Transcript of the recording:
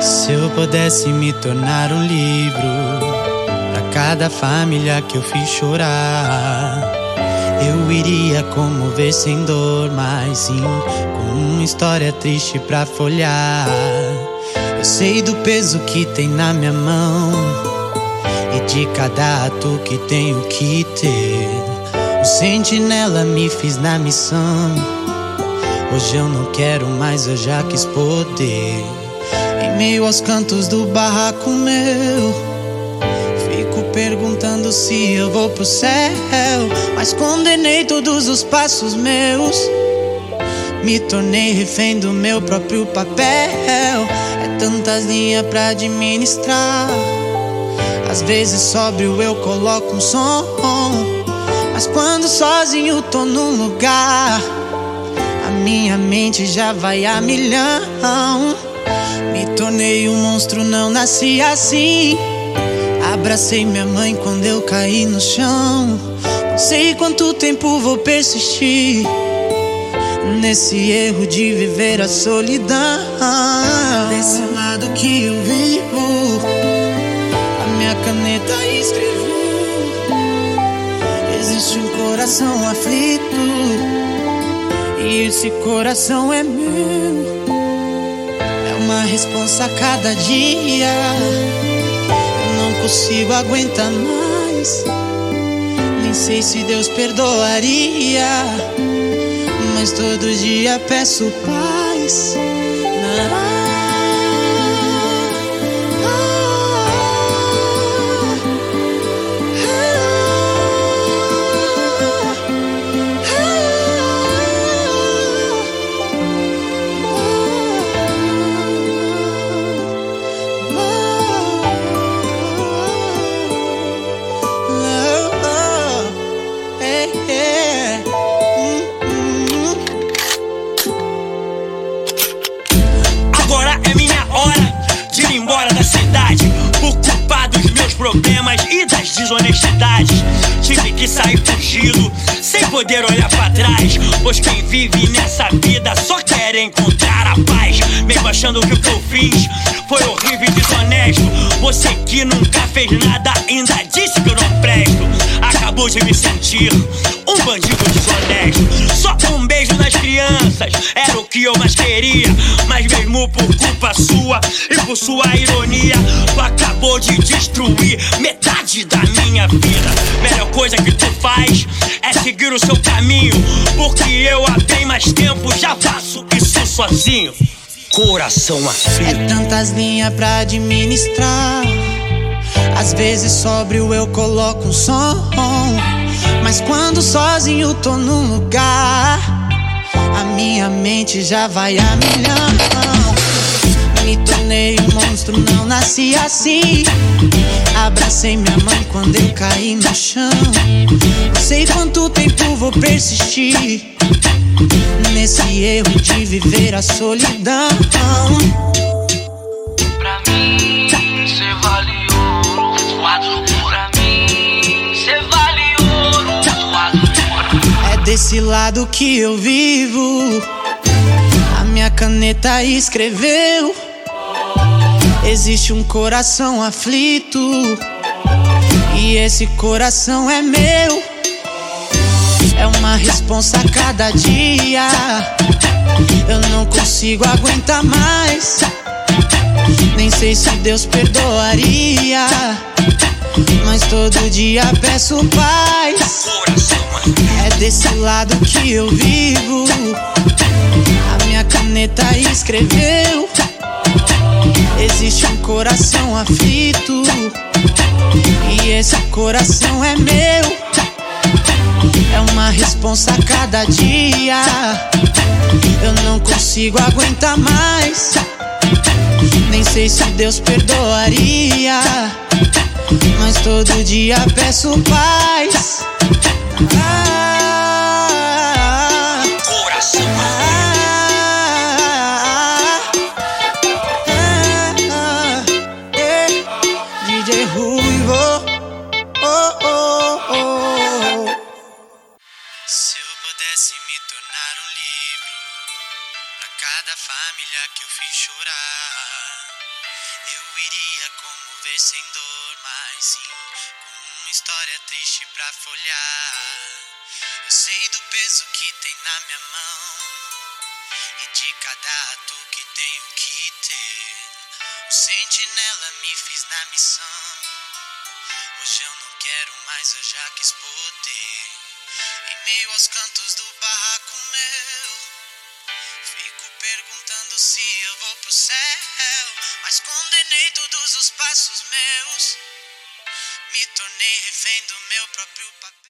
Se eu pudesse me tornar um livro pra cada família que eu fiz chorar, eu iria comover sem dor, mas sim com uma história triste pra folhar. Eu sei do peso que tem na minha mão e de cada ato que tenho que ter sentinela me fiz na missão Hoje eu não quero mais, eu já quis poder em meio aos cantos do barraco meu. Fico perguntando se eu vou pro céu, mas condenei todos os passos meus. Me tornei refém do meu próprio papel. É tantas linhas pra administrar. Às vezes sóbrio eu coloco um som, mas quando sozinho tô num lugar, a minha mente já vai a milhão. Me tornei um monstro, não nasci assim. Abracei minha mãe quando eu caí no chão. Não sei quanto tempo vou persistir nesse erro de viver a solidão. Desse lado que eu vivo, a minha caneta escreveu. Existe um coração aflito, e esse coração é meu uma responsa a cada dia. Eu não consigo aguentar mais. Nem sei se Deus perdoaria. Mas todo dia peço paz. Desonestidades. Tive que sair fugido, sem poder olhar para trás. Pois quem vive nessa vida só quer encontrar a paz. Mesmo achando que o que eu fiz foi horrível e desonesto. Você que nunca fez nada ainda disse que eu não presto. Acabou de me sentir um bandido desonesto. Crianças era o que eu mais queria. Mas mesmo por culpa sua e por sua ironia, tu acabou de destruir metade da minha vida. Melhor coisa que tu faz é seguir o seu caminho. Porque eu há bem mais tempo já faço isso sozinho. Coração aflito. É tantas linhas pra administrar. Às vezes sóbrio eu coloco um som. Mas quando sozinho tô num lugar, minha mente já vai a milhão. Me tornei um monstro, não nasci assim. Abracei minha mãe quando eu caí no chão. Não sei quanto tempo vou persistir nesse erro de viver a solidão. Pra mim, desse lado que eu vivo. A minha caneta escreveu. Existe um coração aflito. E esse coração é meu. É uma responsa a cada dia. Eu não consigo aguentar mais. Nem sei se Deus perdoaria. Mas todo dia peço paz. É desse lado que eu vivo. A minha caneta escreveu. Existe um coração aflito. E esse coração é meu. É uma responsa a cada dia. Eu não consigo aguentar mais. Nem sei se Deus perdoaria. Mas todo dia peço paz. Ah, Coração ah, ah, ah, eh. DJ Ruivo. Oh, oh, oh. Se eu pudesse me tornar um livro pra cada família que eu fiz chorar, eu iria comover sem dor, mas sim uma história triste pra folhar. Eu sei do peso que tem na minha mão e de cada ato que tenho que ter. O sentinela me fiz na missão. Hoje eu não quero mais, eu já quis poder. Em meio aos cantos do barraco meu, fico perguntando se eu vou pro céu. Mas condenei todos os passos meus, me tornei refém do meu próprio papel.